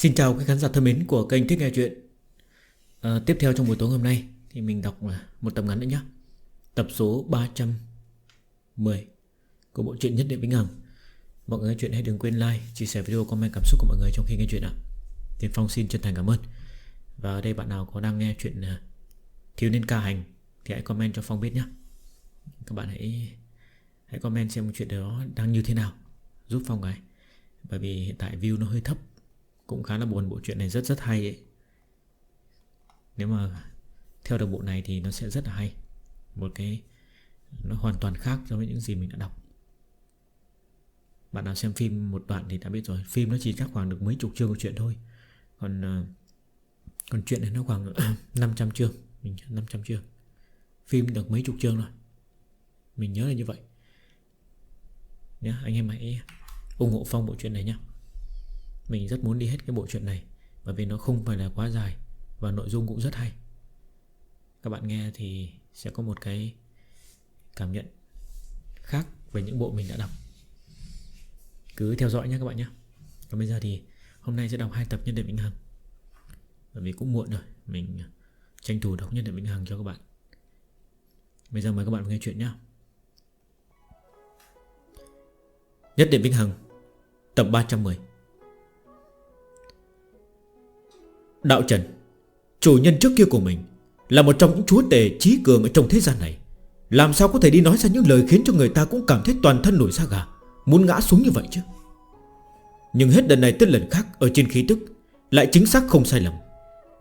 Xin chào các khán giả thân mến của kênh Thích Nghe Chuyện. À, Tiếp theo trong buổi tối hôm nay Thì mình đọc à, một tập ngắn nữa nhé Tập số 310 Của bộ truyện Nhất Định Vĩnh Hằng. Mọi người nghe chuyện hãy đừng quên like Chia sẻ video, comment cảm xúc của mọi người trong khi nghe chuyện ạ. Tiến Phong xin chân thành cảm ơn. Và ở đây bạn nào có đang nghe chuyện à, Thiếu niên ca hành Thì hãy comment cho Phong biết nhé Các bạn hãy hãy comment xem chuyện đó đang như thế nào Giúp Phong cái Bởi vì hiện tại view nó hơi thấp cũng khá là buồn bộ truyện này rất rất hay ấy. Nếu mà theo được bộ này thì nó sẽ rất là hay. Một cái nó hoàn toàn khác so với những gì mình đã đọc. Bạn nào xem phim một đoạn thì đã biết rồi. Phim nó chỉ chắc khoảng được mấy chục chương của chuyện thôi. Còn ờ, còn chuyện này nó khoảng 500 chương. Mình 500 chương. Phim được mấy chục chương rồi. Mình nhớ là như vậy. Nhá, anh em hãy ủng hộ Phong bộ chuyện này nhé mình rất muốn đi hết cái bộ chuyện này, Bởi vì nó không phải là quá dài Và nội dung cũng rất hay. Các bạn nghe thì sẽ có một cái cảm nhận khác về những bộ mình đã đọc. Cứ theo dõi nhé các bạn nhé. Còn bây giờ thì hôm nay sẽ đọc hai tập Nhân Điện Vĩnh Hằng. Bởi vì cũng muộn rồi, Mình tranh thủ đọc Nhân Điện Vĩnh Hằng cho các bạn. Bây giờ mời các bạn nghe chuyện nhé Nhất Điện Vĩnh Hằng, Tập 310 Đạo Trần, Chủ nhân trước kia của mình, Là một trong những chúa tề trí cường ở trong thế gian này. Làm sao có thể đi nói ra những lời khiến cho người ta cũng cảm thấy toàn thân nổi da gà, Muốn ngã xuống như vậy chứ? Nhưng hết lần này tới lần khác, Ở trên khí tức, Lại chính xác không sai lầm.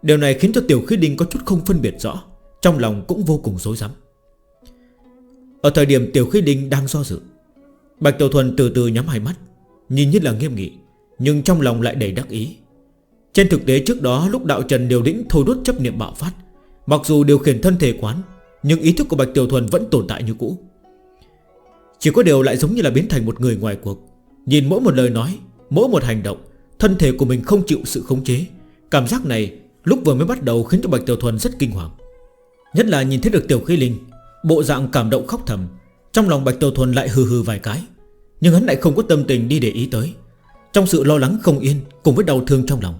Điều này khiến cho tiểu khí đinh có chút không phân biệt rõ, Trong lòng cũng vô cùng dối rắm. Ở thời điểm tiểu khí đinh đang do dự, Bạch Tiểu Thuần từ từ nhắm hai mắt, Nhìn như là nghiêm nghị, Nhưng trong lòng lại đầy đắc ý. Trên thực tế trước đó, lúc đạo trần điều lĩnh thôi đốt chấp niệm bạo phát, Mặc dù điều khiển thân thể quán, Nhưng ý thức của Bạch Tiểu Thuần vẫn tồn tại như cũ. Chỉ có điều lại giống như là biến thành một người ngoài cuộc. Nhìn mỗi một lời nói, Mỗi một hành động, Thân thể của mình không chịu sự khống chế. Cảm giác này lúc vừa mới bắt đầu khiến cho Bạch Tiểu Thuần rất kinh hoàng. Nhất là nhìn thấy được Tiểu Khí Linh, Bộ dạng cảm động khóc thầm, Trong lòng Bạch Tiểu Thuần lại hừ hừ vài cái. Nhưng hắn lại không có tâm tình đi để ý tới. Trong sự lo lắng không yên Cùng với đau thương trong lòng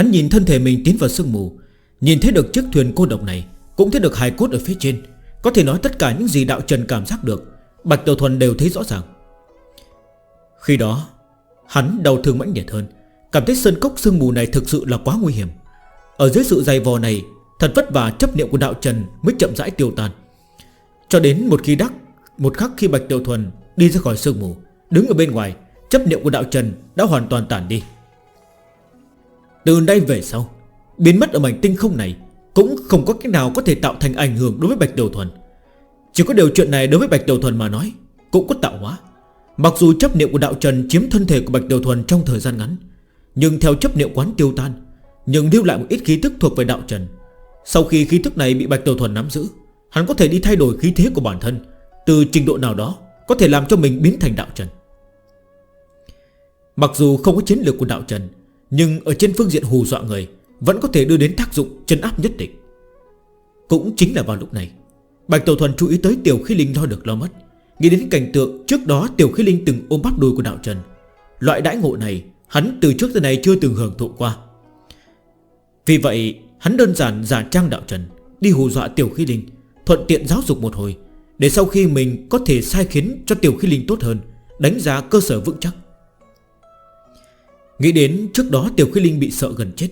Hắn nhìn thân thể mình tiến vào sương mù, Nhìn thấy được chiếc thuyền cô độc này, Cũng thấy được hài cốt ở phía trên. Có thể nói tất cả những gì đạo trần cảm giác được, Bạch Tiểu Thuần đều thấy rõ ràng. Khi đó, Hắn đau thương mãnh liệt hơn, Cảm thấy sơn cốc sương mù này thực sự là quá nguy hiểm. Ở dưới sự dày vò này, Thật vất vả chấp niệm của đạo trần Mới chậm rãi tiêu tan. Cho đến một khi đắc, Một khắc khi Bạch Tiểu Thuần đi ra khỏi sương mù, Đứng ở bên ngoài, Chấp niệm của đạo trần đã hoàn toàn tản đi. Từ nay về sau, Biến mất ở mảnh tinh không này Cũng không có cách nào có thể tạo thành ảnh hưởng đối với Bạch tiểu Thuần. Chỉ có điều chuyện này đối với Bạch tiểu Thuần mà nói Cũng có tạo hóa. Mặc dù chấp niệm của Đạo Trần chiếm thân thể của Bạch tiểu Thuần trong thời gian ngắn, Nhưng theo chấp niệm quán tiêu tan, Nhưng lưu lại một ít khí thức thuộc về Đạo Trần. Sau khi khí thức này bị Bạch tiểu Thuần nắm giữ, Hắn có thể đi thay đổi khí thế của bản thân, Từ trình độ nào đó Có thể làm cho mình biến thành Đạo Trần. Mặc dù không có chiến lược của Đạo Trần nhưng ở trên phương diện hù dọa người, Vẫn có thể đưa đến tác dụng chân áp nhất định. Cũng chính là vào lúc này, Bạch Tổ Thuần chú ý tới Tiểu Khí Linh lo được lo mất. Nghĩ đến cảnh tượng trước đó Tiểu Khí Linh từng ôm bắt đuôi của Đạo Trần. Loại đãi ngộ này, Hắn từ trước tới nay chưa từng hưởng thụ qua. Vì vậy, Hắn đơn giản giả trang Đạo Trần, Đi hù dọa Tiểu Khí Linh, Thuận tiện giáo dục một hồi, Để sau khi mình có thể sai khiến cho Tiểu Khí Linh tốt hơn, Đánh giá cơ sở vững chắc. Nghĩ đến trước đó Tiểu Khí Linh bị sợ gần chết,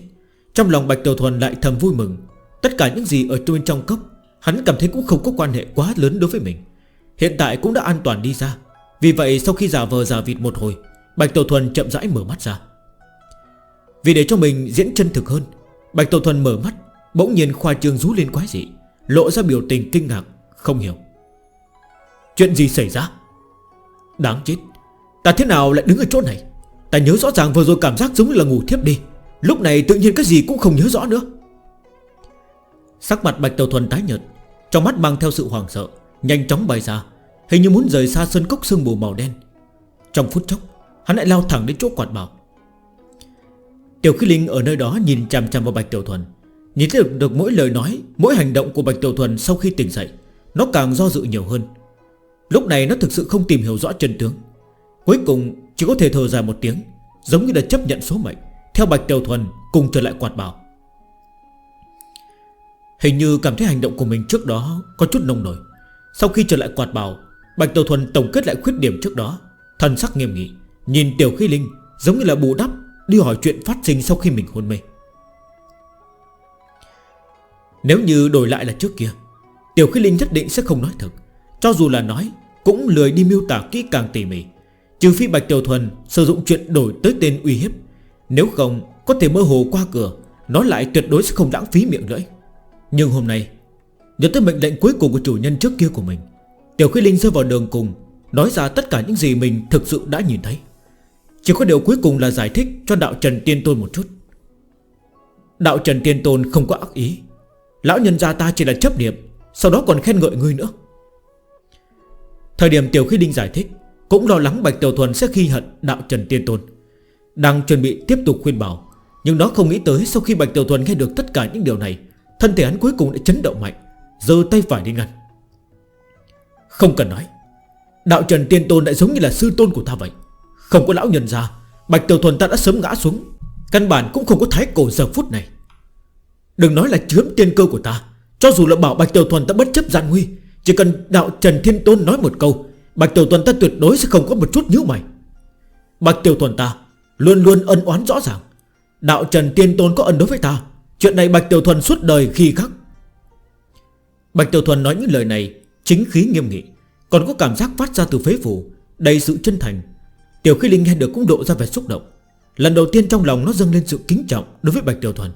Trong lòng Bạch Tiểu Thuần lại thầm vui mừng. Tất cả những gì ở bên trong cốc, Hắn cảm thấy cũng không có quan hệ quá lớn đối với mình. Hiện tại cũng đã an toàn đi ra. Vì vậy sau khi giả vờ giả vịt một hồi, Bạch Tiểu Thuần chậm rãi mở mắt ra. Vì để cho mình diễn chân thực hơn, Bạch Tiểu Thuần mở mắt, Bỗng nhiên khoa trương rú lên quái dị, Lộ ra biểu tình kinh ngạc, Không hiểu. Chuyện gì xảy ra? Đáng chết, Ta thế nào lại đứng ở chỗ này? Ta nhớ rõ ràng vừa rồi cảm giác giống như là ngủ thiếp đi. Lúc này tự nhiên cái gì cũng không nhớ rõ nữa. Sắc mặt Bạch Tàu Thuần tái nhợt, Trong mắt mang theo sự hoảng sợ, Nhanh chóng bay ra, Hình như muốn rời xa sơn cốc sương bù màu đen. Trong phút chốc, Hắn lại lao thẳng đến chỗ quạt bảo. Tiểu khí linh ở nơi đó nhìn chằm chằm vào Bạch Tiểu Thuần, Nhìn thấy được mỗi lời nói, Mỗi hành động của Bạch Tiểu Thuần sau khi tỉnh dậy, Nó càng do dự nhiều hơn. Lúc này nó thực sự không tìm hiểu rõ chân tướng. Cuối cùng chỉ có thể thở dài một tiếng, Giống như là chấp nhận số mệnh. Theo Bạch Tiểu Thuần, cùng trở lại quạt bảo. Hình như cảm thấy hành động của mình trước đó Có chút nông nổi. Sau khi trở lại quạt bảo, Bạch Tiểu Thuần tổng kết lại khuyết điểm trước đó. Thần sắc nghiêm nghị, Nhìn Tiểu Khí Linh, giống như là bù đắp, Đi hỏi chuyện phát sinh sau khi mình hôn mê. Nếu như đổi lại là trước kia, Tiểu Khí Linh nhất định sẽ không nói thật. Cho dù là nói, Cũng lười đi miêu tả kỹ càng tỉ mỉ. Trừ phi Bạch Tiểu Thuần sử dụng chuyện đổi tới tên uy hiếp, Nếu không có thể mơ hồ qua cửa, Nó lại tuyệt đối sẽ không lãng phí miệng lưỡi. Nhưng hôm nay, Nhớ tới mệnh lệnh cuối cùng của chủ nhân trước kia của mình, Tiểu Khí Linh rơi vào đường cùng, Nói ra tất cả những gì mình thực sự đã nhìn thấy. Chỉ có điều cuối cùng là giải thích cho Đạo Trần Tiên Tôn một chút. Đạo Trần Tiên Tôn không có ác ý. Lão nhân gia ta chỉ là chấp niệm, Sau đó còn khen ngợi ngươi nữa. Thời điểm Tiểu Khí Linh giải thích cũng lo lắng Bạch Tiểu Thuần sẽ khi hận đạo Trần Tiên Tôn. Đang chuẩn bị tiếp tục khuyên bảo, Nhưng nó không nghĩ tới sau khi Bạch Tiểu Thuần nghe được tất cả những điều này, Thân thể hắn cuối cùng đã chấn động mạnh, Giơ tay phải đi ngăn. Không cần nói, Đạo Trần Tiên Tôn lại giống như là sư tôn của ta vậy. Không có lão nhân ra Bạch Tiểu Thuần ta đã sớm ngã xuống, Căn bản cũng không có thái cổ giờ phút này. Đừng nói là chiếm tiên cơ của ta, Cho dù là bảo Bạch Tiểu Thuần ta bất chấp gian nguy, Chỉ cần đạo Trần Thiên Tôn nói một câu Bạch Tiểu Tuần ta tuyệt đối sẽ không có một chút nhíu mày. Bạch Tiểu Tuần ta Luôn luôn ân oán rõ ràng. Đạo Trần Tiên Tôn có ân đối với ta. Chuyện này Bạch Tiểu Thuần suốt đời khi khắc. Bạch Tiểu Thuần nói những lời này Chính khí nghiêm nghị, Còn có cảm giác phát ra từ phế phủ, Đầy sự chân thành. Tiểu Khí Linh nghe được cũng độ ra vẻ xúc động. Lần đầu tiên trong lòng nó dâng lên sự kính trọng Đối với Bạch Tiểu Thuần.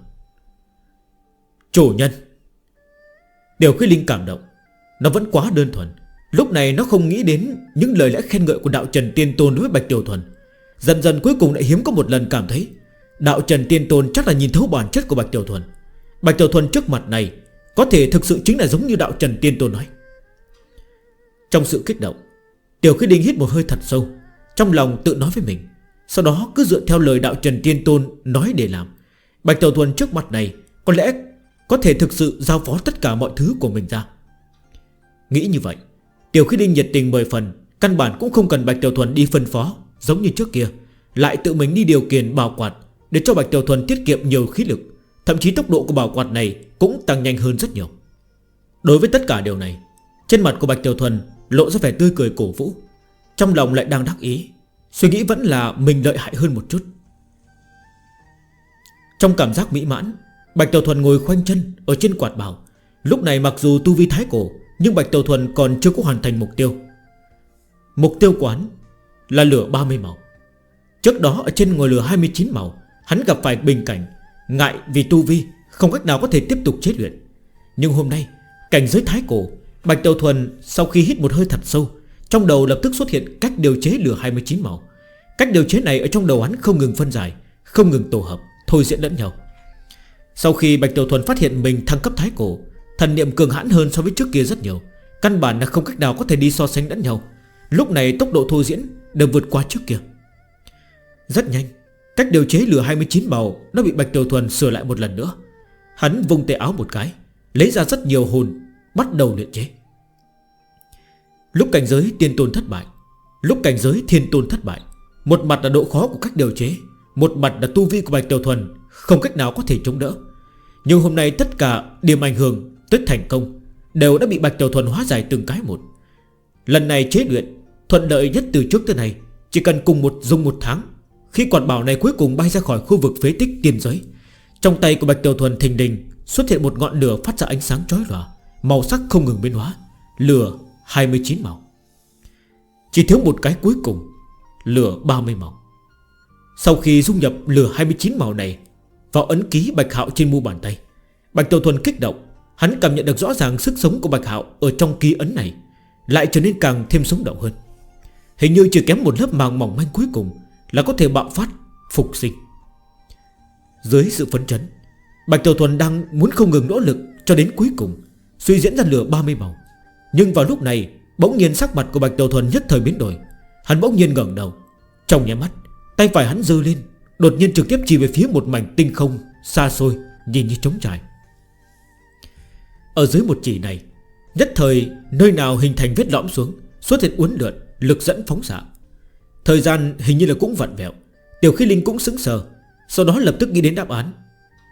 Chủ nhân! Tiểu Khí Linh cảm động. Nó vẫn quá đơn thuần. Lúc này nó không nghĩ đến những lời lẽ khen ngợi của đạo Trần Tiên Tôn đối với Bạch Tiểu Thuần. Dần dần cuối cùng lại hiếm có một lần cảm thấy, Đạo Trần Tiên Tôn chắc là nhìn thấu bản chất của Bạch Tiểu Thuần. Bạch Tiểu Thuần trước mặt này Có thể thực sự chính là giống như đạo Trần Tiên Tôn nói. Trong sự kích động, Tiểu Khí Đinh hít một hơi thật sâu, Trong lòng tự nói với mình. Sau đó cứ dựa theo lời đạo Trần Tiên Tôn nói để làm. Bạch Tiểu Thuần trước mặt này Có lẽ có thể thực sự giao phó tất cả mọi thứ của mình ra. Nghĩ như vậy Tiểu khí linh nhiệt tình mười phần Căn bản cũng không cần Bạch Tiểu Thuần đi phân phó Giống như trước kia Lại tự mình đi điều kiện bảo quạt Để cho Bạch Tiểu Thuần tiết kiệm nhiều khí lực Thậm chí tốc độ của bảo quạt này cũng tăng nhanh hơn rất nhiều. Đối với tất cả điều này Trên mặt của Bạch Tiểu Thuần lộ ra vẻ tươi cười cổ vũ Trong lòng lại đang đắc ý Suy nghĩ vẫn là mình lợi hại hơn một chút. Trong cảm giác mỹ mãn Bạch Tiểu Thuần ngồi khoanh chân Ở trên quạt bảo, Lúc này mặc dù tu vi thái cổ nhưng Bạch Tiểu Thuần còn chưa có hoàn thành mục tiêu. Mục tiêu của hắn Là lửa 30 màu. Trước đó ở trên ngồi lửa 29 màu, Hắn gặp phải bình cảnh, Ngại vì tu vi, Không cách nào có thể tiếp tục chế luyện. Nhưng hôm nay, Cảnh giới thái cổ, Bạch Tiểu Thuần sau khi hít một hơi thật sâu, Trong đầu lập tức xuất hiện cách điều chế lửa 29 màu. Cách điều chế này ở trong đầu hắn không ngừng phân giải, Không ngừng tổ hợp, Thôi diễn lẫn nhau. Sau khi Bạch Tiểu Thuần phát hiện mình thăng cấp thái cổ Thần niệm cường hãn hơn so với trước kia rất nhiều. Căn bản là không cách nào có thể đi so sánh lẫn nhau. Lúc này tốc độ thô diễn Đều vượt qua trước kia. Rất nhanh, Cách điều chế lửa 29 màu, Nó bị Bạch Đầu Thuần sửa lại một lần nữa. Hắn vung tay áo một cái, Lấy ra rất nhiều hồn, Bắt đầu luyện chế. Lúc cảnh giới tiên tôn thất bại, Lúc cảnh giới thiên tôn thất bại, Một mặt là độ khó của cách điều chế, Một mặt là tu vi của Bạch Tiểu Thuần Không cách nào có thể chống đỡ. Nhưng hôm nay tất cả điểm ảnh hưởng Tuyết thành công, Đều đã bị Bạch Tiểu Thuần hóa giải từng cái một. Lần này chế luyện, Thuận lợi nhất từ trước tới nay, Chỉ cần cùng một, dùng một tháng, Khi quạt bảo này cuối cùng bay ra khỏi khu vực phế tích tiên giới. Trong tay của Bạch Tiểu Thuần thình đình Xuất hiện một ngọn lửa phát ra ánh sáng chói lòa, Màu sắc không ngừng biến hóa, Lửa 29 màu. Chỉ thiếu một cái cuối cùng, Lửa 30 màu. Sau khi dung nhập lửa 29 màu này, Vào ấn ký bạch hạo trên mu bàn tay, Bạch Tiểu Thuần kích động Hắn cảm nhận được rõ ràng sức sống của Bạch Hạo Ở trong ký ấn này Lại trở nên càng thêm sống động hơn. Hình như chỉ kém một lớp màng mỏng manh cuối cùng Là có thể bạo phát, phục sinh. Dưới sự phấn chấn Bạch Tiểu Thuần đang muốn không ngừng nỗ lực Cho đến cuối cùng Suy diễn ra lửa 30 màu. Nhưng vào lúc này Bỗng nhiên sắc mặt của Bạch Tiểu Thuần nhất thời biến đổi. Hắn bỗng nhiên ngẩn đầu Trong nhé mắt Tay phải hắn dơ lên Đột nhiên trực tiếp chỉ về phía một mảnh tinh không Xa xôi Nhìn như trống trải. Ở dưới một chỉ này, Nhất thời nơi nào hình thành vết lõm xuống, Xuất hiện uốn lượn, lực dẫn phóng xạ. Thời gian hình như là cũng vặn vẹo Tiểu khí linh cũng xứng sờ, Sau đó lập tức nghĩ đến đáp án.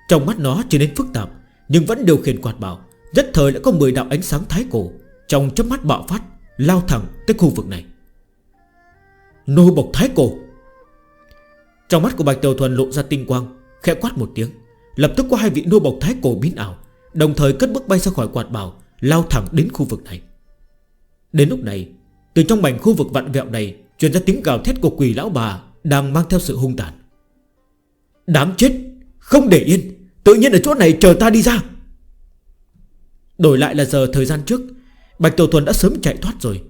Trong mắt nó trở nên phức tạp, Nhưng vẫn điều khiển quạt bảo, Nhất thời đã có 10 đạo ánh sáng thái cổ Trong chớp mắt bạo phát, Lao thẳng tới khu vực này. Nô bộc thái cổ! Trong mắt của Bạch Tiểu Thuần lộ ra tinh quang, Khẽ quát một tiếng, Lập tức có hai vị nô bộc thái cổ biến ảo Đồng thời cất bước bay ra khỏi quạt bào Lao thẳng đến khu vực này. Đến lúc này, Từ trong mảnh khu vực vặn vẹo này Truyền ra tiếng gào thét của quỷ lão bà Đang mang theo sự hung tàn. Đám chết, Không để yên, Tự nhiên ở chỗ này chờ ta đi ra. Đổi lại là giờ thời gian trước, Bạch Tổ Thuần đã sớm chạy thoát rồi,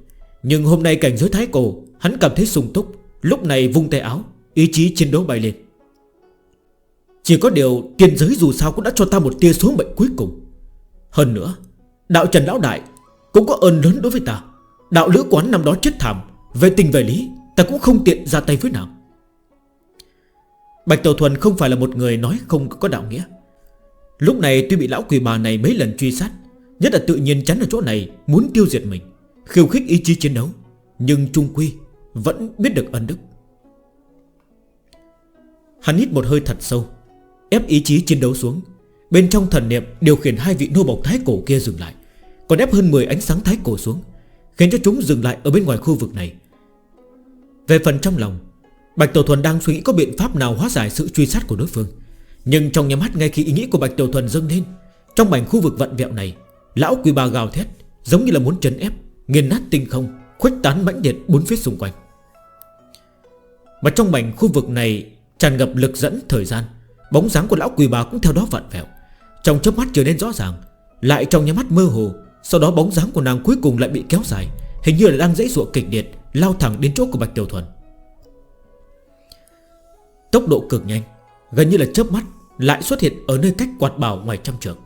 Nhưng hôm nay cảnh giới thái cổ, Hắn cảm thấy sùng túc, Lúc này vung tay áo, Ý chí chiến đấu bay lên. Chỉ có điều tiên giới dù sao cũng đã cho ta một tia số mệnh cuối cùng. Hơn nữa, Đạo Trần Lão Đại Cũng có ơn lớn đối với ta. Đạo lữ quán năm đó chết thảm, Về tình về lý, Ta cũng không tiện ra tay với nào Bạch Tàu Thuần không phải là một người nói không có đạo nghĩa. Lúc này tuy bị lão quỷ bà này mấy lần truy sát, Nhất là tự nhiên chắn ở chỗ này Muốn tiêu diệt mình, Khiêu khích ý chí chiến đấu, Nhưng Trung Quy vẫn biết được ân đức. Hắn hít một hơi thật sâu Ép ý chí chiến đấu xuống. Bên trong thần niệm điều khiển hai vị nô bọc thái cổ kia dừng lại, Còn ép hơn 10 ánh sáng thái cổ xuống, Khiến cho chúng dừng lại ở bên ngoài khu vực này. Về phần trong lòng, Bạch Tiểu Thuần đang suy nghĩ có biện pháp nào hóa giải sự truy sát của đối phương. Nhưng trong nhắm mắt ngay khi ý nghĩ của Bạch Tiểu Thuần dâng lên, Trong mảnh khu vực vặn vẹo này, Lão quỳ bà gào thét, Giống như là muốn chấn ép, Nghiền nát tinh không, Khuếch tán mãnh liệt bốn phía xung quanh. Mà trong mảnh khu vực này Tràn ngập lực dẫn thời gian Bóng dáng của lão quỷ bà cũng theo đó vặn vẹo. Trong chớp mắt trở nên rõ ràng, Lại trong nhà mắt mơ hồ, Sau đó bóng dáng của nàng cuối cùng lại bị kéo dài, Hình như là đang dãy ruộng kịch liệt, Lao thẳng đến chỗ của Bạch Tiểu Thuần. Tốc độ cực nhanh, Gần như là chớp mắt, Lại xuất hiện ở nơi cách quạt bảo ngoài trăm trường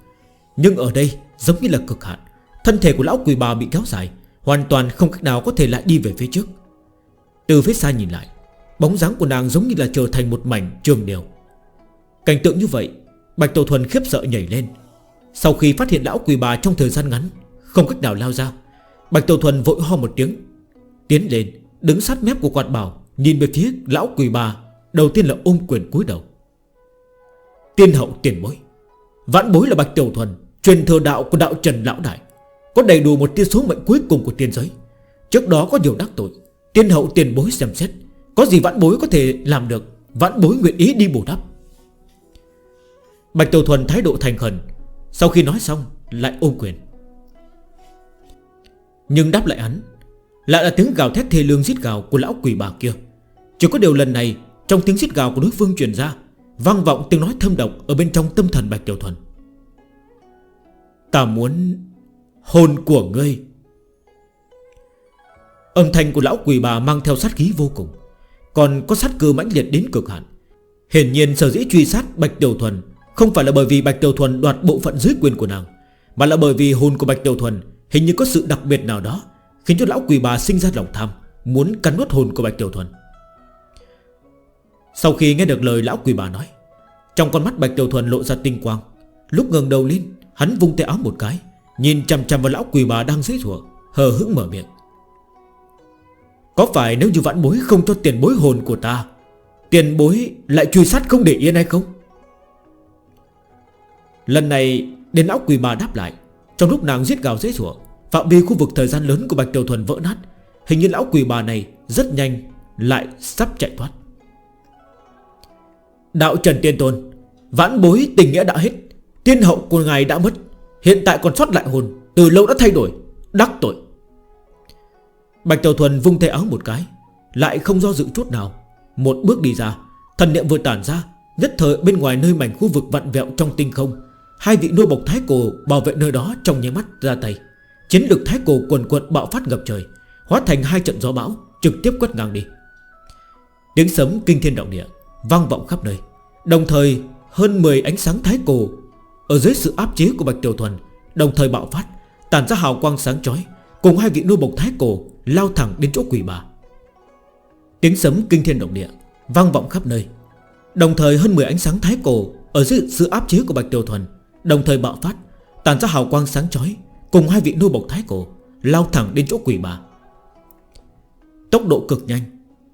Nhưng ở đây, giống như là cực hạn, Thân thể của lão quỷ bà bị kéo dài, Hoàn toàn không cách nào có thể lại đi về phía trước. Từ phía xa nhìn lại, Bóng dáng của nàng giống như là trở thành một mảnh trường đều Cảnh tượng như vậy, Bạch Tổ Thuần khiếp sợ nhảy lên. Sau khi phát hiện lão quỳ bà trong thời gian ngắn, Không cách nào lao ra, Bạch Tổ Thuần vội ho một tiếng, Tiến lên, đứng sát mép của quạt bảo, Nhìn về phía lão quỳ bà, Đầu tiên là ôm quyền cúi đầu. Tiên hậu tiền bối, Vãn bối là Bạch Tiểu Thuần, Truyền thừa đạo của đạo Trần Lão Đại, Có đầy đủ một tiên số mệnh cuối cùng của tiên giới. Trước đó có nhiều đắc tội, Tiên hậu tiền bối xem xét, Có gì vãn bối có thể làm được, Vãn bối nguyện ý đi bù đắp. Bạch Tiểu Thuần thái độ thành khẩn. Sau khi nói xong, lại ôm quyền. Nhưng đáp lại hắn, Lại là tiếng gào thét thê lương giết gào của lão quỷ bà kia. Chỉ có điều lần này, Trong tiếng giết gào của đối phương truyền ra, Vang vọng tiếng nói thâm độc Ở bên trong tâm thần Bạch Tiểu Thuần. Ta muốn Hồn của ngươi. Âm thanh của lão quỷ bà mang theo sát khí vô cùng, Còn có sát cơ mãnh liệt đến cực hạn. Hiển nhiên sở dĩ truy sát Bạch Tiểu Thuần không phải là bởi vì Bạch Tiểu Thuần đoạt bộ phận dưới quyền của nàng, Mà là bởi vì hồn của Bạch Tiểu Thuần Hình như có sự đặc biệt nào đó Khiến cho lão quỷ bà sinh ra lòng tham, Muốn cắn nuốt hồn của Bạch Tiểu Thuần. Sau khi nghe được lời lão quỷ bà nói, Trong con mắt Bạch Tiểu Thuần lộ ra tinh quang. Lúc ngừng đầu lên, Hắn vung tay áo một cái, Nhìn chằm chằm vào lão quỷ bà đang dễ dụa Hờ hững mở miệng. Có phải nếu như vãn bối không cho tiền bối hồn của ta, Tiền bối lại truy sát không để yên hay không? Lần này đến lão quỷ bà đáp lại. Trong lúc nàng giết gào dễ rủa Phạm vi khu vực thời gian lớn của Bạch Tiểu Thuần vỡ nát, Hình như lão quỷ bà này rất nhanh Lại sắp chạy thoát. Đạo Trần Tiên Tôn, Vãn bối tình nghĩa đã hết, Tiên hậu của ngài đã mất, Hiện tại còn sót lại hồn, Từ lâu đã thay đổi, Đắc tội. Bạch Tiểu Thuần vung tay áo một cái, Lại không do dự chút nào, Một bước đi ra, Thần niệm vừa tản ra, Nhất thời bên ngoài nơi mảnh khu vực vặn vẹo trong tinh không Hai vị nuôi bộc thái cổ bảo vệ nơi đó trong nháy mắt ra tay. Chiến lực thái cổ quần quận bạo phát ngập trời, Hóa thành hai trận gió bão, Trực tiếp quét ngang đi. Tiếng sấm kinh thiên động địa Vang vọng khắp nơi. Đồng thời, hơn 10 ánh sáng thái cổ Ở dưới sự áp chế của Bạch Tiểu Thuần Đồng thời bạo phát Tàn ra hào quang sáng chói, Cùng hai vị nuôi bộc thái cổ Lao thẳng đến chỗ quỷ bà. Tiếng sấm kinh thiên động địa Vang vọng khắp nơi. Đồng thời, hơn 10 ánh sáng thái cổ Ở dưới sự áp chế của Bạch Tiểu Thuần Đồng thời bạo phát, Tàn ra hào quang sáng chói, Cùng hai vị nô bộc thái cổ Lao thẳng đến chỗ quỷ bà. Tốc độ cực nhanh,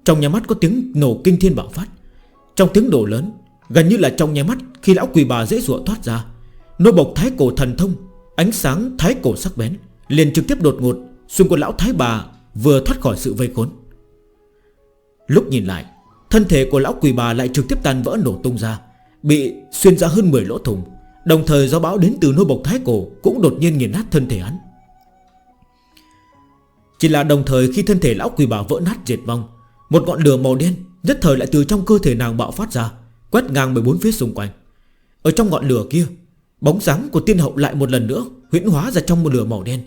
Trong nhà mắt có tiếng nổ kinh thiên bạo phát. Trong tiếng nổ lớn, Gần như là trong nhà mắt khi lão quỷ bà dễ dụa thoát ra, Nô bộc thái cổ thần thông, Ánh sáng thái cổ sắc bén, Liền trực tiếp đột ngột Xung quanh lão thái bà vừa thoát khỏi sự vây khốn. Lúc nhìn lại, Thân thể của lão quỷ bà lại trực tiếp tan vỡ nổ tung ra, Bị xuyên ra hơn 10 lỗ thùng Đồng thời do bão đến từ nô bộc thái cổ Cũng đột nhiên nghiền nát thân thể hắn. Chỉ là đồng thời khi thân thể lão quỷ bà vỡ nát diệt vong, Một ngọn lửa màu đen Nhất thời lại từ trong cơ thể nàng bạo phát ra, Quét ngang 14 phía xung quanh. Ở trong ngọn lửa kia, Bóng dáng của tiên hậu lại một lần nữa huyễn hóa ra trong một lửa màu đen,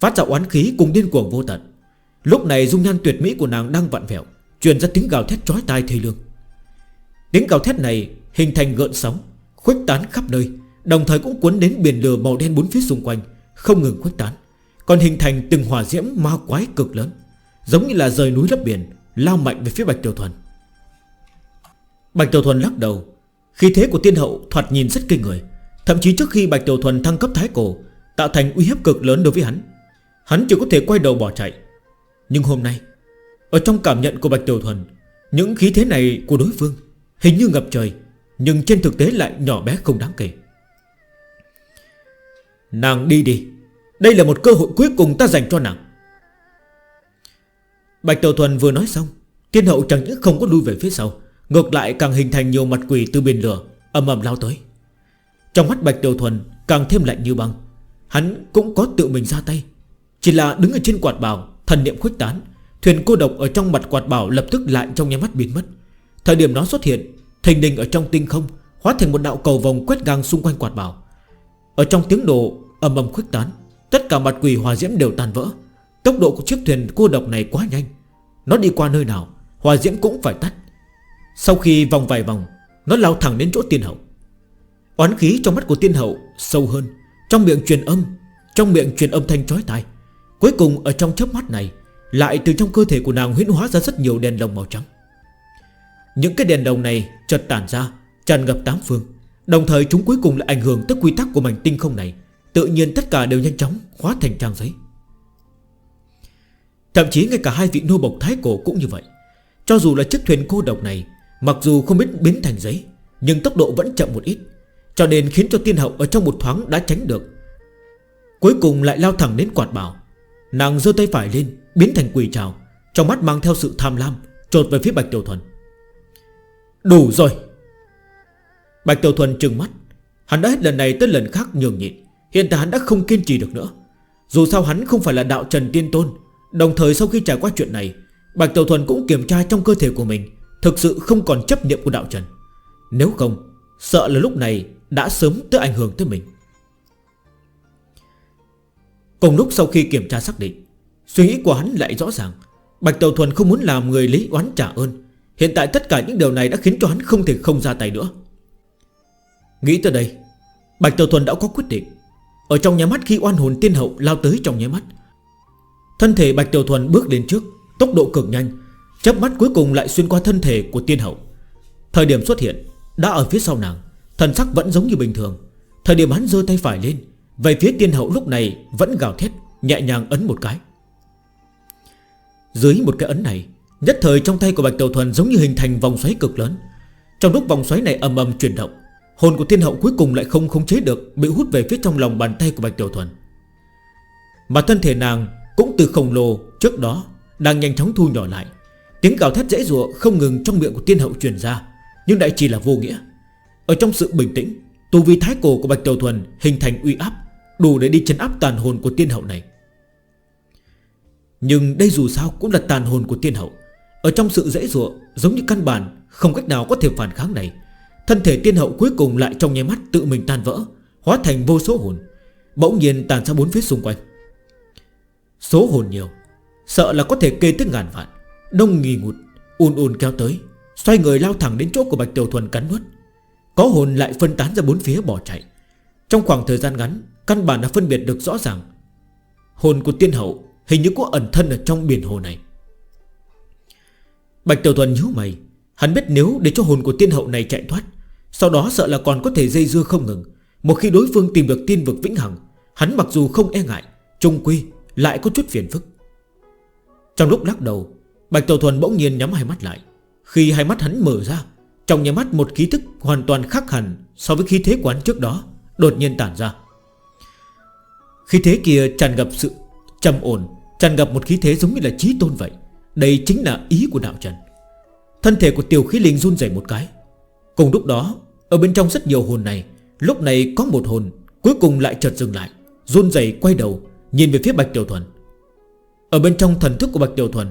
Phát ra oán khí cùng điên cuồng vô tận. Lúc này dung nhan tuyệt mỹ của nàng đang vặn vẹo, Truyền ra tiếng gào thét chói tai thê lương. Tiếng gào thét này hình thành gợn sóng, Khuếch tán khắp nơi Đồng thời cũng cuốn đến biển lửa màu đen bốn phía xung quanh, Không ngừng khuếch tán, Còn hình thành từng hỏa diễm ma quái cực lớn, Giống như là rời núi lấp biển, Lao mạnh về phía Bạch Tiểu Thuần. Bạch Tiểu Thuần lắc đầu, Khi thế của tiên hậu thoạt nhìn rất kinh người, Thậm chí trước khi Bạch Tiểu Thuần thăng cấp thái cổ, Tạo thành uy hiếp cực lớn đối với hắn Hắn chỉ có thể quay đầu bỏ chạy. Nhưng hôm nay, Ở trong cảm nhận của Bạch Tiểu Thuần, Những khí thế này của đối phương Hình như ngập trời, Nhưng trên thực tế lại nhỏ bé không đáng kể. Nàng đi đi. Đây là một cơ hội cuối cùng ta dành cho nàng. Bạch tàu Thuần vừa nói xong, Tiên hậu chẳng những không có lui về phía sau, Ngược lại càng hình thành nhiều mặt quỷ từ biển lửa Âm ầm lao tới. Trong mắt Bạch tàu Thuần càng thêm lạnh như băng. Hắn cũng có tự mình ra tay. Chỉ là đứng ở trên quạt bào Thần niệm khuếch tán, Thuyền cô độc ở trong mặt quạt bảo lập tức lại trong nháy mắt biến mất. Thời điểm nó xuất hiện thành đình ở trong tinh không, Hóa thành một đạo cầu vòng quét ngang xung quanh quạt bảo. Ở trong tiếng nổ ầm ầm khuếch tán, Tất cả mặt quỷ hòa diễm đều tan vỡ. Tốc độ của chiếc thuyền cô độc này quá nhanh. Nó đi qua nơi nào Hòa diễm cũng phải tắt. Sau khi vòng vài vòng, Nó lao thẳng đến chỗ tiên hậu. Oán khí trong mắt của tiên hậu sâu hơn, Trong miệng truyền âm, Trong miệng truyền âm thanh trói tai. Cuối cùng ở trong chớp mắt này, Lại từ trong cơ thể của nàng huyễn hóa ra rất nhiều đèn lồng màu trắng. Những cái đèn lồng này chợt tản ra, Tràn ngập tám phương. Đồng thời chúng cuối cùng lại ảnh hưởng tới quy tắc của mảnh tinh không này. Tự nhiên tất cả đều nhanh chóng hóa thành trang giấy. Thậm chí ngay cả hai vị nô bộc thái cổ cũng như vậy. Cho dù là chiếc thuyền cô độc này, Mặc dù không biết biến thành giấy, Nhưng tốc độ vẫn chậm một ít. Cho nên khiến cho tiên hậu ở trong một thoáng đã tránh được. Cuối cùng lại lao thẳng đến quạt bảo. Nàng giơ tay phải lên, Biến thành quỳ trào, Trong mắt mang theo sự tham lam, Trột về phía Bạch Tiểu Thuần. Đủ rồi! Bạch Tiểu Thuần trừng mắt. Hắn đã hết lần này tới lần khác nhường nhịn. Hiện tại hắn đã không kiên trì được nữa. Dù sao hắn không phải là đạo trần tiên tôn. Đồng thời sau khi trải qua chuyện này, Bạch Tiểu Thuần cũng kiểm tra trong cơ thể của mình. Thực sự không còn chấp niệm của đạo trần. Nếu không, Sợ là lúc này đã sớm tới ảnh hưởng tới mình. Cùng lúc sau khi kiểm tra xác định, Suy nghĩ của hắn lại rõ ràng. Bạch Tiểu Thuần không muốn làm người lý oán trả ơn. Hiện tại tất cả những điều này đã khiến cho hắn không thể không ra tay nữa. Nghĩ tới đây, Bạch Tiểu Thuần đã có quyết định. Ở trong nhà mắt khi oan hồn tiên hậu lao tới trong nhà mắt. Thân thể Bạch Tiểu Thuần bước đến trước, Tốc độ cực nhanh, Chớp mắt cuối cùng lại xuyên qua thân thể của tiên hậu. Thời điểm xuất hiện, Đã ở phía sau nàng, Thần sắc vẫn giống như bình thường. Thời điểm hắn dơ tay phải lên, Về phía tiên hậu lúc này vẫn gào thét, Nhẹ nhàng ấn một cái. Dưới một cái ấn này, Nhất thời trong tay của Bạch Tiểu Thuần giống như hình thành vòng xoáy cực lớn. Trong lúc vòng xoáy này ầm ầm chuyển động Hồn của thiên hậu cuối cùng lại không khống chế được, Bị hút về phía trong lòng bàn tay của Bạch Tiểu Thuần. Mà thân thể nàng Cũng từ khổng lồ trước đó Đang nhanh chóng thu nhỏ lại. Tiếng gào thét dễ dụa không ngừng trong miệng của tiên hậu truyền ra, Nhưng đại chỉ là vô nghĩa. Ở trong sự bình tĩnh Tù vi thái cổ của Bạch Tiểu Thuần hình thành uy áp, Đủ để đi chấn áp tàn hồn của tiên hậu này. Nhưng đây dù sao cũng là tàn hồn của tiên hậu. Ở trong sự dễ dụa, Giống như căn bản không cách nào có thể phản kháng này. Thân thể tiên hậu cuối cùng lại trong nháy mắt tự mình tan vỡ, Hóa thành vô số hồn, Bỗng nhiên tàn ra bốn phía xung quanh. Số hồn nhiều, Sợ là có thể kê tức ngàn vạn Đông nghi ngụt Un un kéo tới, Xoay người lao thẳng đến chỗ của Bạch Tiểu Thuần cắn nuốt. Có hồn lại phân tán ra bốn phía bỏ chạy. Trong khoảng thời gian ngắn, Căn bản đã phân biệt được rõ ràng, Hồn của tiên hậu hình như có ẩn thân ở trong biển hồ này. Bạch Tiểu Thuần nhíu mày, Hắn biết nếu để cho hồn của tiên hậu này chạy thoát sau đó sợ là còn có thể dây dưa không ngừng. Một khi đối phương tìm được tiên vực vĩnh hằng, Hắn mặc dù không e ngại, Trung quy lại có chút phiền phức. Trong lúc lắc đầu, Bạch Tàu Thuần bỗng nhiên nhắm hai mắt lại. Khi hai mắt hắn mở ra, Trong nhà mắt một khí thức hoàn toàn khác hẳn So với khí thế của hắn trước đó, Đột nhiên tản ra. Khí thế kia tràn ngập sự trầm ổn, Tràn ngập một khí thế giống như là trí tôn vậy. Đây chính là ý của đạo trần. Thân thể của tiểu khí linh run dày một cái. Cùng lúc đó ở bên trong rất nhiều hồn này, Lúc này có một hồn, Cuối cùng lại chợt dừng lại, run rẩy quay đầu, Nhìn về phía Bạch Tiểu Thuần. Ở bên trong thần thức của Bạch Tiểu Thuần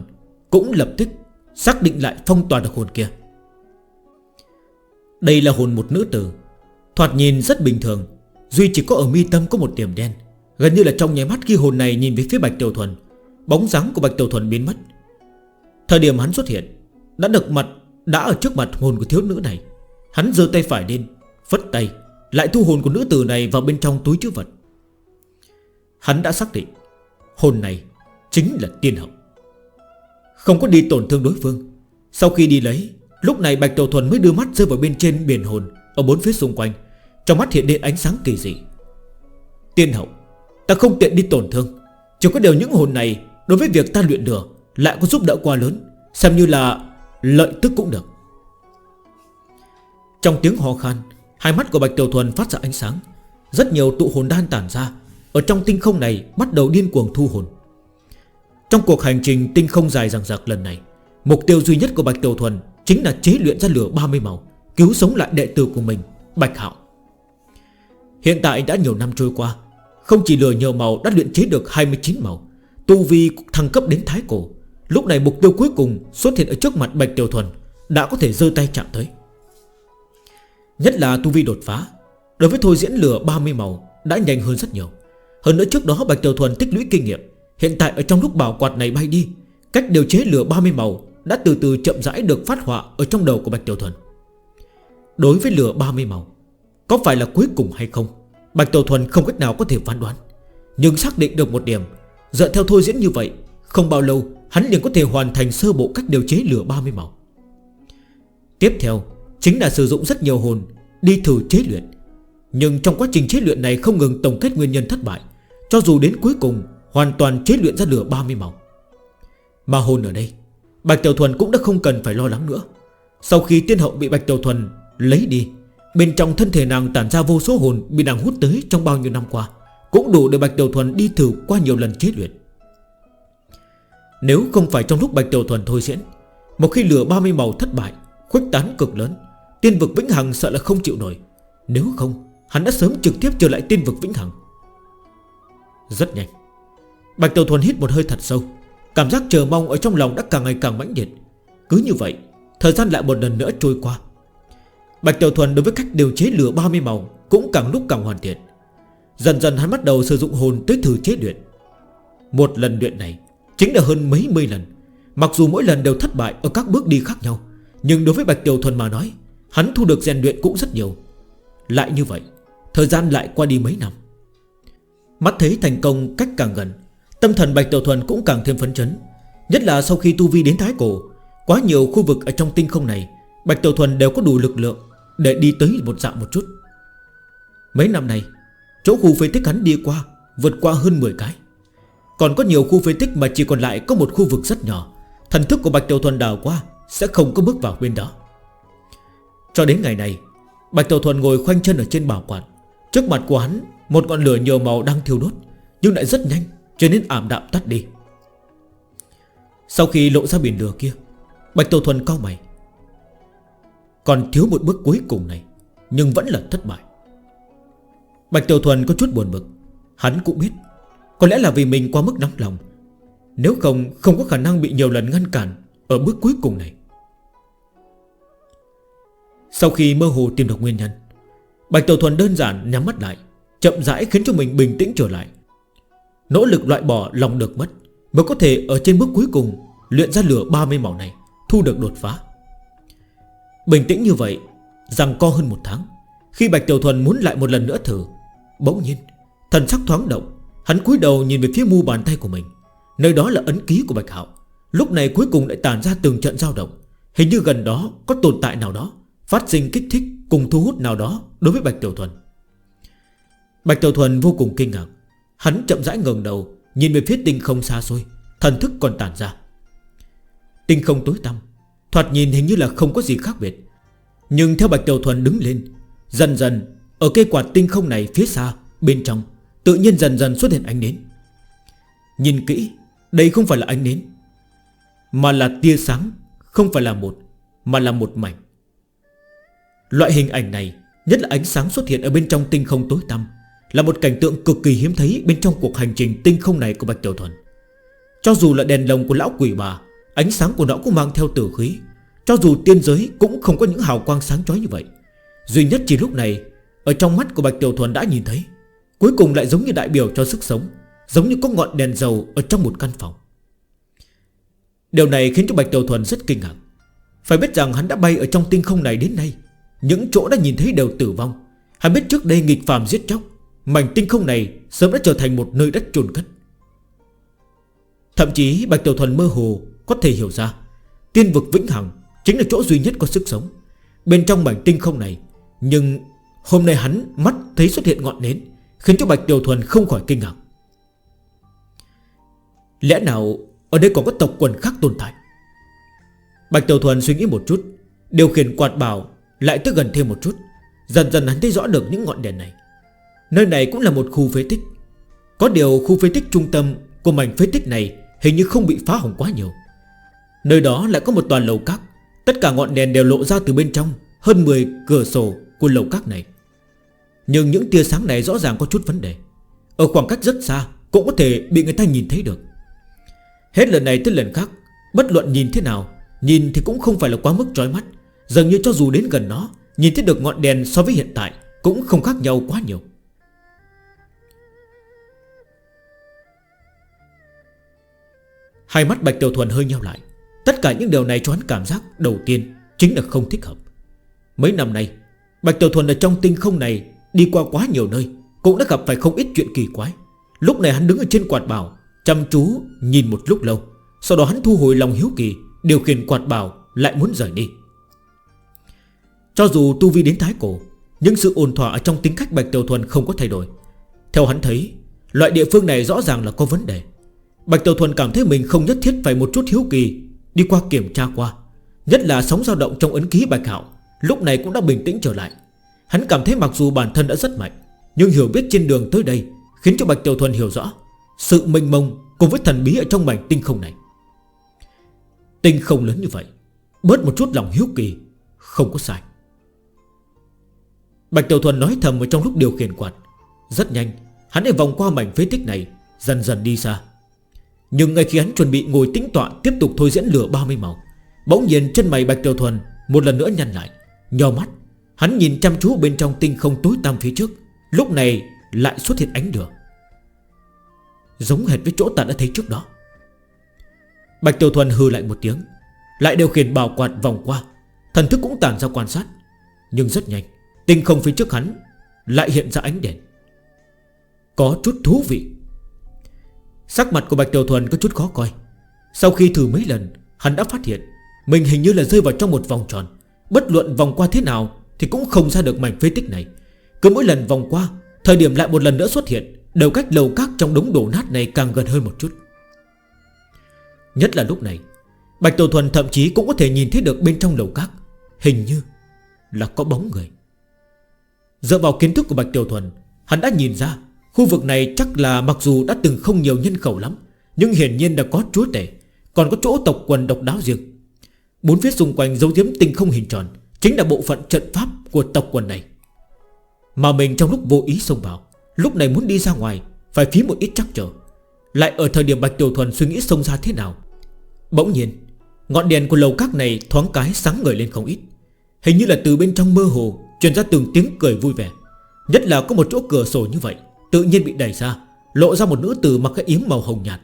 Cũng lập tức xác định lại phong tỏa được hồn kia. Đây là hồn một nữ tử, Thoạt nhìn rất bình thường, Duy chỉ có ở mi tâm có một điểm đen. Gần như là trong nháy mắt khi hồn này nhìn về phía Bạch Tiểu Thuần, Bóng dáng của Bạch Tiểu Thuần biến mất. Thời điểm hắn xuất hiện, Đã được mặt, Đã ở trước mặt hồn của thiếu nữ này. Hắn giơ tay phải lên, Phất tay, Lại thu hồn của nữ tử này vào bên trong túi chữ vật. Hắn đã xác định, Hồn này chính là tiên hậu. Không có đi tổn thương đối phương. Sau khi đi lấy, Lúc này Bạch Tổ Thuần mới đưa mắt rơi vào bên trên biển hồn, Ở bốn phía xung quanh, Trong mắt hiện lên ánh sáng kỳ dị. Tiên hậu, Ta không tiện đi tổn thương. Chỉ có điều những hồn này, Đối với việc ta luyện được Lại có giúp đỡ quá lớn, Xem như là lợi tức cũng được. Trong tiếng ho khan, Hai mắt của Bạch Tiểu Thuần phát ra ánh sáng. Rất nhiều tụ hồn đan tản ra. Ở trong tinh không này bắt đầu điên cuồng thu hồn. Trong cuộc hành trình tinh không dài dằng dặc lần này, Mục tiêu duy nhất của Bạch Tiểu Thuần Chính là chế luyện ra lửa 30 màu, Cứu sống lại đệ tử của mình, Bạch Hạo. Hiện tại đã nhiều năm trôi qua, Không chỉ lửa nhiều màu đã luyện chế được 29 màu, Tu vi thăng cấp đến thái cổ. Lúc này mục tiêu cuối cùng xuất hiện ở trước mặt Bạch Tiểu Thuần Đã có thể dơ tay chạm tới. Nhất là tu vi đột phá, Đối với thôi diễn lửa 30 màu Đã nhanh hơn rất nhiều. Hơn nữa trước đó, Bạch Tiểu Thuần tích lũy kinh nghiệm. Hiện tại ở trong lúc bảo quạt này bay đi, Cách điều chế lửa 30 màu Đã từ từ chậm rãi được phát họa Ở trong đầu của Bạch Tiểu Thuần. Đối với lửa 30 màu, Có phải là cuối cùng hay không? Bạch Tiểu Thuần không cách nào có thể phán đoán. Nhưng xác định được một điểm, Dựa theo thôi diễn như vậy, Không bao lâu hắn liền có thể hoàn thành sơ bộ cách điều chế lửa 30 màu. Tiếp theo Chính là sử dụng rất nhiều hồn Đi thử chế luyện. Nhưng trong quá trình chế luyện này không ngừng tổng kết nguyên nhân thất bại, Cho dù đến cuối cùng Hoàn toàn chế luyện ra lửa 30 màu. Mà hồn ở đây, Bạch Tiểu Thuần cũng đã không cần phải lo lắng nữa. Sau khi tiên hậu bị Bạch Tiểu Thuần lấy đi, Bên trong thân thể nàng tản ra vô số hồn Bị nàng hút tới trong bao nhiêu năm qua, Cũng đủ để Bạch Tiểu Thuần đi thử qua nhiều lần chế luyện. Nếu không phải trong lúc Bạch Tiểu Thuần thôi diễn, Một khi lửa 30 màu thất bại, Khuếch tán cực lớn Tiên vực Vĩnh Hằng sợ là không chịu nổi. Nếu không, hắn đã sớm trực tiếp trở lại tiên vực Vĩnh Hằng. Rất nhanh. Bạch Tiểu Thuần hít một hơi thật sâu. Cảm giác chờ mong ở trong lòng đã càng ngày càng mãnh liệt. Cứ như vậy, Thời gian lại một lần nữa trôi qua. Bạch Tiểu Thuần đối với cách điều chế lửa 30 màu Cũng càng lúc càng hoàn thiện. Dần dần hắn bắt đầu sử dụng hồn tới thử chế luyện. Một lần luyện này Chính là hơn mấy mươi lần. Mặc dù mỗi lần đều thất bại ở các bước đi khác nhau, Nhưng đối với Bạch Tiểu Thuần mà nói Hắn thu được rèn luyện cũng rất nhiều. Lại như vậy, Thời gian lại qua đi mấy năm. Mắt thấy thành công cách càng gần, Tâm thần Bạch Tiểu Thuần cũng càng thêm phấn chấn. Nhất là sau khi Tu Vi đến Thái Cổ, Quá nhiều khu vực ở trong tinh không này, Bạch Tiểu Thuần đều có đủ lực lượng Để đi tới một dạng một chút. Mấy năm này, Chỗ khu phế tích hắn đi qua Vượt qua hơn 10 cái. Còn có nhiều khu phế tích mà chỉ còn lại có một khu vực rất nhỏ. Thần thức của Bạch Tiểu Thuần đào qua Sẽ không có bước vào bên đó. Cho đến ngày này Bạch Tiểu Thuần ngồi khoanh chân ở trên bảo quản Trước mặt của hắn, Một ngọn lửa nhiều màu đang thiêu đốt, Nhưng lại rất nhanh cho nên ảm đạm tắt đi. Sau khi lộ ra biển lửa kia, Bạch Tiểu Thuần cao mày. Còn thiếu một bước cuối cùng này, Nhưng vẫn là thất bại. Bạch Tiểu Thuần có chút buồn bực. Hắn cũng biết, Có lẽ là vì mình quá mức nóng lòng. Nếu không không có khả năng bị nhiều lần ngăn cản Ở bước cuối cùng này. Sau khi mơ hồ tìm được nguyên nhân, Bạch Tiểu Thuần đơn giản nhắm mắt lại, Chậm rãi khiến cho mình bình tĩnh trở lại. Nỗ lực loại bỏ lòng được mất Mới có thể ở trên bước cuối cùng Luyện ra lửa 30 màu này, Thu được đột phá. Bình tĩnh như vậy, Rằng co hơn một tháng, Khi Bạch Tiểu Thuần muốn lại một lần nữa thử, Bỗng nhiên, Thần sắc thoáng động, Hắn cúi đầu nhìn về phía mu bàn tay của mình, Nơi đó là ấn ký của Bạch Hạo. Lúc này cuối cùng lại tàn ra từng trận dao động, Hình như gần đó có tồn tại nào đó. Phát sinh kích thích cùng thu hút nào đó Đối với Bạch Tiểu Thuần. Bạch Tiểu Thuần vô cùng kinh ngạc. Hắn chậm rãi ngẩng đầu, Nhìn về phía tinh không xa xôi, Thần thức còn tản ra. Tinh không tối tăm, Thoạt nhìn hình như là không có gì khác biệt. Nhưng theo Bạch Tiểu Thuần đứng lên, Dần dần, ở cây quạt tinh không này phía xa, Bên trong, tự nhiên dần dần xuất hiện ánh nến. Nhìn kỹ, Đây không phải là ánh nến, Mà là tia sáng, Không phải là một, Mà là một mảnh. Loại hình ảnh này, Nhất là ánh sáng xuất hiện ở bên trong tinh không tối tăm, Là một cảnh tượng cực kỳ hiếm thấy Bên trong cuộc hành trình tinh không này của Bạch Tiểu Thuần. Cho dù là đèn lồng của lão quỷ bà, Ánh sáng của nó cũng mang theo tử khí. Cho dù tiên giới cũng không có những hào quang sáng chói như vậy. Duy nhất chỉ lúc này, Ở trong mắt của Bạch Tiểu Thuần đã nhìn thấy, Cuối cùng lại giống như đại biểu cho sức sống, Giống như có ngọn đèn dầu ở trong một căn phòng. Điều này khiến cho Bạch Tiểu Thuần rất kinh ngạc. Phải biết rằng hắn đã bay ở trong tinh không này đến nay những chỗ đã nhìn thấy đều tử vong. Hắn biết trước đây nghịch phàm giết chóc, Mảnh tinh không này sớm đã trở thành một nơi đất chôn cất. Thậm chí Bạch Tiểu Thuần mơ hồ Có thể hiểu ra, Tiên vực Vĩnh Hằng chính là chỗ duy nhất có sức sống Bên trong mảnh tinh không này. Nhưng hôm nay hắn mắt thấy xuất hiện ngọn nến, Khiến cho Bạch Tiểu Thuần không khỏi kinh ngạc. Lẽ nào ở đây còn có tộc quần khác tồn tại? Bạch Tiểu Thuần suy nghĩ một chút, Điều khiển quạt bảo lại tới gần thêm một chút, Dần dần hắn thấy rõ được những ngọn đèn này. Nơi này cũng là một khu phế tích. Có điều khu phế tích trung tâm Của mảnh phế tích này hình như không bị phá hỏng quá nhiều. Nơi đó lại có một toàn lầu các, Tất cả ngọn đèn đều lộ ra từ bên trong, Hơn 10 cửa sổ của lầu các này. Nhưng những tia sáng này rõ ràng có chút vấn đề. Ở khoảng cách rất xa Cũng có thể bị người ta nhìn thấy được. Hết lần này tới lần khác, Bất luận nhìn thế nào, Nhìn thì cũng không phải là quá mức trói mắt. Dường như cho dù đến gần nó, Nhìn thấy được ngọn đèn so với hiện tại Cũng không khác nhau quá nhiều. Hai mắt Bạch Tiểu Thuần hơi nhau lại. Tất cả những điều này cho hắn cảm giác đầu tiên Chính là không thích hợp. Mấy năm nay, Bạch Tiểu Thuần ở trong tinh không này Đi qua quá nhiều nơi, Cũng đã gặp phải không ít chuyện kỳ quái. Lúc này hắn đứng ở trên quạt bào Chăm chú nhìn một lúc lâu. Sau đó hắn thu hồi lòng hiếu kỳ, Điều khiển quạt bào lại muốn rời đi. Cho dù tu vi đến thái cổ, Nhưng sự ổn thỏa ở trong tính cách Bạch Tiểu Thuần không có thay đổi. Theo hắn thấy, Loại địa phương này rõ ràng là có vấn đề. Bạch Tiểu Thuần cảm thấy mình không nhất thiết phải một chút hiếu kỳ Đi qua kiểm tra qua, Nhất là sóng dao động trong ấn ký Bạch Hạo, Lúc này cũng đã bình tĩnh trở lại. Hắn cảm thấy mặc dù bản thân đã rất mạnh, Nhưng hiểu biết trên đường tới đây Khiến cho Bạch Tiểu Thuần hiểu rõ Sự mênh mông cùng với thần bí ở trong mảnh tinh không này. Tinh không lớn như vậy, Bớt một chút lòng hiếu kỳ, Không có sai. Bạch Tiểu Thuần nói thầm trong lúc điều khiển quạt. Rất nhanh, Hắn lại vòng qua mảnh phế tích này, Dần dần đi xa. Nhưng ngay khi hắn chuẩn bị ngồi tính tọa Tiếp tục thôi diễn lửa 30 màu, Bỗng nhiên chân mày Bạch Tiểu Thuần Một lần nữa nhăn lại, Nhò mắt. Hắn nhìn chăm chú bên trong tinh không tối tăm phía trước, Lúc này lại xuất hiện ánh lửa. Giống hệt với chỗ ta đã thấy trước đó. Bạch Tiểu Thuần hư lại một tiếng, Lại điều khiển bảo quạt vòng qua, Thần thức cũng tản ra quan sát, Nhưng rất nhanh. Tinh không phía trước hắn Lại hiện ra ánh đèn. Có chút thú vị. Sắc mặt của Bạch Tiểu Thuần có chút khó coi. Sau khi thử mấy lần, Hắn đã phát hiện Mình hình như là rơi vào trong một vòng tròn. Bất luận vòng qua thế nào Thì cũng không ra được mảnh phế tích này. Cứ mỗi lần vòng qua, Thời điểm lại một lần nữa xuất hiện, Đều cách lầu các trong đống đổ nát này càng gần hơn một chút. Nhất là lúc này, Bạch Tiểu Thuần thậm chí cũng có thể nhìn thấy được bên trong lầu các. Hình như là có bóng người. Dựa vào kiến thức của Bạch Tiểu Thuần, Hắn đã nhìn ra Khu vực này chắc là mặc dù đã từng không nhiều nhân khẩu lắm, Nhưng hiển nhiên đã có chúa tể, Còn có chỗ tộc quần độc đáo riêng. Bốn phía xung quanh dấu diếm tinh không hình tròn, Chính là bộ phận trận pháp của tộc quần này. Mà mình trong lúc vô ý xông vào, Lúc này muốn đi ra ngoài, Phải phí một ít chắc trở. Lại ở thời điểm Bạch Tiểu Thuần suy nghĩ xông ra thế nào, Bỗng nhiên, Ngọn đèn của lầu các này thoáng cái sáng ngời lên không ít. Hình như là từ bên trong mơ hồ Truyền ra từng tiếng cười vui vẻ. Nhất là có một chỗ cửa sổ như vậy Tự nhiên bị đẩy ra Lộ ra một nữ tử mặc cái yếm màu hồng nhạt.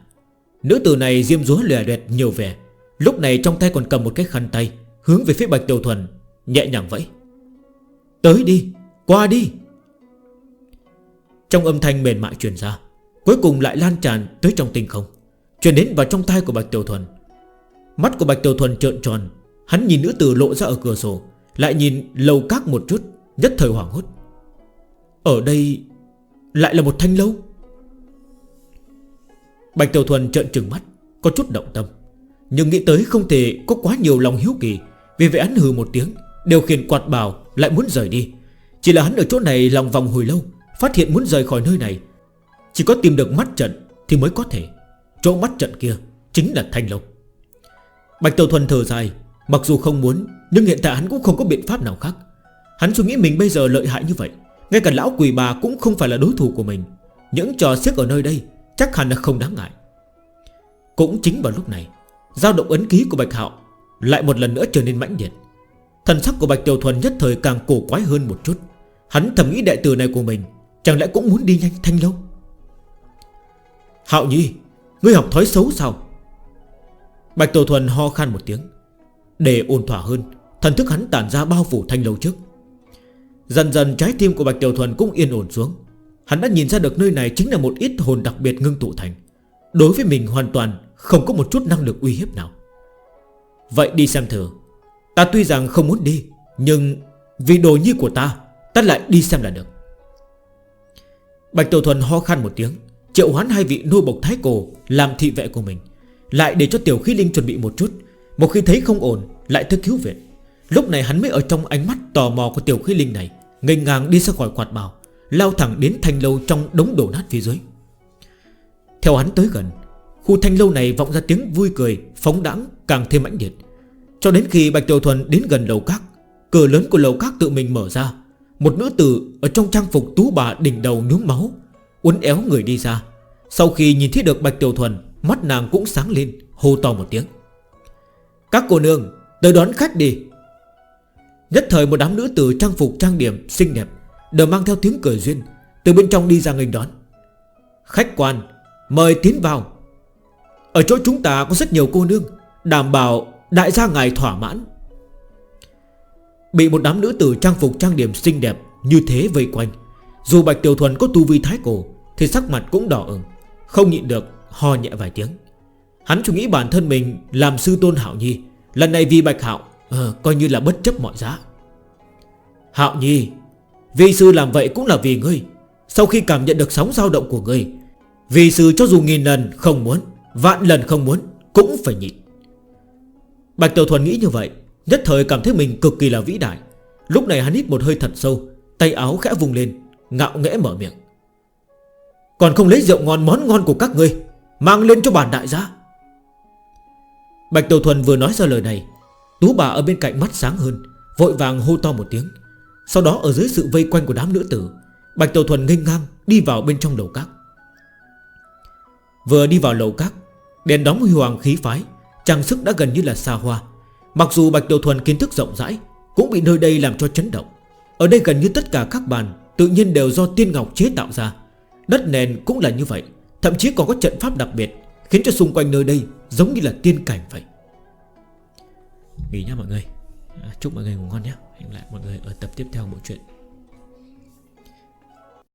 Nữ tử này diêm dúa lè đẹt nhiều vẻ Lúc này trong tay còn cầm một cái khăn tay Hướng về phía Bạch Tiểu Thuần Nhẹ nhàng vẫy. Tới đi, qua đi. Trong âm thanh mềm mại truyền ra Cuối cùng lại lan tràn tới trong tinh không Truyền đến vào trong tay của Bạch Tiểu Thuần. Mắt của Bạch Tiểu Thuần trợn tròn Hắn nhìn nữ tử lộ ra ở cửa sổ lại nhìn lầu các một chút, Nhất thời hoảng hốt. Ở đây lại là một thanh lâu. Bạch Tiểu Thuần trợn trừng mắt, Có chút động tâm. Nhưng nghĩ tới không thể có quá nhiều lòng hiếu kỳ, Vì vậy hắn hừ một tiếng, Điều khiển quạt bào lại muốn rời đi. Chỉ là hắn ở chỗ này lòng vòng hồi lâu, Phát hiện muốn rời khỏi nơi này. Chỉ có tìm được mắt trận thì mới có thể. Chỗ mắt trận kia chính là thanh lâu. Bạch Tiểu Thuần thở dài Mặc dù không muốn, Nhưng hiện tại hắn cũng không có biện pháp nào khác. Hắn suy nghĩ mình bây giờ lợi hại như vậy, Ngay cả lão quỷ bà cũng không phải là đối thủ của mình. Những trò xiếc ở nơi đây Chắc hẳn là không đáng ngại. Cũng chính vào lúc này, dao động ấn ký của Bạch Hạo Lại một lần nữa trở nên mãnh liệt. Thần sắc của Bạch Tiểu Thuần nhất thời càng cổ quái hơn một chút. Hắn thầm nghĩ đại tử này của mình Chẳng lẽ cũng muốn đi nhanh thanh lâu? Hạo nhi, Ngươi học thói xấu sao? Bạch Tiểu Thuần ho khan một tiếng. Để ổn thỏa hơn. Thần thức hắn tản ra bao phủ thanh lâu trước. Dần dần trái tim của Bạch Tiểu Thuần cũng yên ổn xuống. Hắn đã nhìn ra được nơi này chính là một ít hồn đặc biệt ngưng tụ thành. Đối với mình hoàn toàn không có một chút năng lực uy hiếp nào. Vậy đi xem thử. Ta tuy rằng không muốn đi, Nhưng vì đồ nhi của ta Ta lại đi xem là được. Bạch Tiểu Thuần ho khăn một tiếng, Triệu hoán hai vị nô bộc thái cổ Làm thị vệ của mình, Lại để cho tiểu khí linh chuẩn bị một chút. Một khi thấy không ổn lại tới cứu viện Lúc này hắn mới ở trong ánh mắt tò mò của tiểu khí linh này Ngành ngang đi ra khỏi quạt bào, Lao thẳng đến thanh lâu trong đống đổ nát phía dưới. Theo hắn tới gần, Khu thanh lâu này vọng ra tiếng vui cười, Phóng đẳng càng thêm mãnh liệt. Cho đến khi Bạch Tiểu Thuần đến gần lầu các, Cửa lớn của lầu các tự mình mở ra. Một nữ tử ở trong trang phục tú bà đỉnh đầu nhúng máu, Uốn éo người đi ra. Sau khi nhìn thấy được Bạch Tiểu Thuần, Mắt nàng cũng sáng lên, hô to một tiếng. Các cô nương Tới đón khách đi. Nhất thời một đám nữ tử trang phục, trang điểm xinh đẹp Đều mang theo tiếng cười duyên Từ bên trong đi ra nghênh đón. Khách quan, mời tiến vào. Ở chỗ chúng ta có rất nhiều cô nương, Đảm bảo đại gia ngài thỏa mãn. Bị một đám nữ tử trang phục, trang điểm xinh đẹp Như thế vây quanh, Dù Bạch Tiểu Thuần có tu vi thái cổ Thì sắc mặt cũng đỏ ửng, Không nhịn được ho nhẹ vài tiếng. Hắn chủ nghĩ bản thân mình làm sư tôn hảo nhi Lần này vì Bạch Hạo ờ, Coi như là bất chấp mọi giá. Hạo Nhi Vi sư làm vậy cũng là vì ngươi. Sau khi cảm nhận được sóng dao động của ngươi Vi sư cho dù nghìn lần không muốn Vạn lần không muốn Cũng phải nhịn. Bạch Tiểu Thuần nghĩ như vậy Nhất thời cảm thấy mình cực kỳ là vĩ đại. Lúc này hắn hít một hơi thật sâu Tay áo khẽ vùng lên Ngạo nghẽ mở miệng. Còn không lấy rượu ngon món ngon của các ngươi Mang lên cho bản đại gia. Bạch Đầu Thuần vừa nói ra lời này, Tú bà ở bên cạnh mắt sáng hơn, Vội vàng hô to một tiếng. Sau đó ở dưới sự vây quanh của đám nữ tử, Bạch Đầu Thuần nghênh ngang đi vào bên trong lầu các. Vừa đi vào lầu các, Đèn đóng huy hoàng khí phái, Trang sức đã gần như là xa hoa. Mặc dù Bạch Đầu Thuần kiến thức rộng rãi, Cũng bị nơi đây làm cho chấn động. Ở đây gần như tất cả các bàn Tự nhiên đều do tiên ngọc chế tạo ra. Đất nền cũng là như vậy, Thậm chí còn có trận pháp đặc biệt Khiến cho xung quanh nơi đây Giống như là tiên cảnh vậy. Nghỉ nha mọi người. Chúc mọi người ngủ ngon nhé. Hẹn lại mọi người ở tập tiếp theo bộ truyện.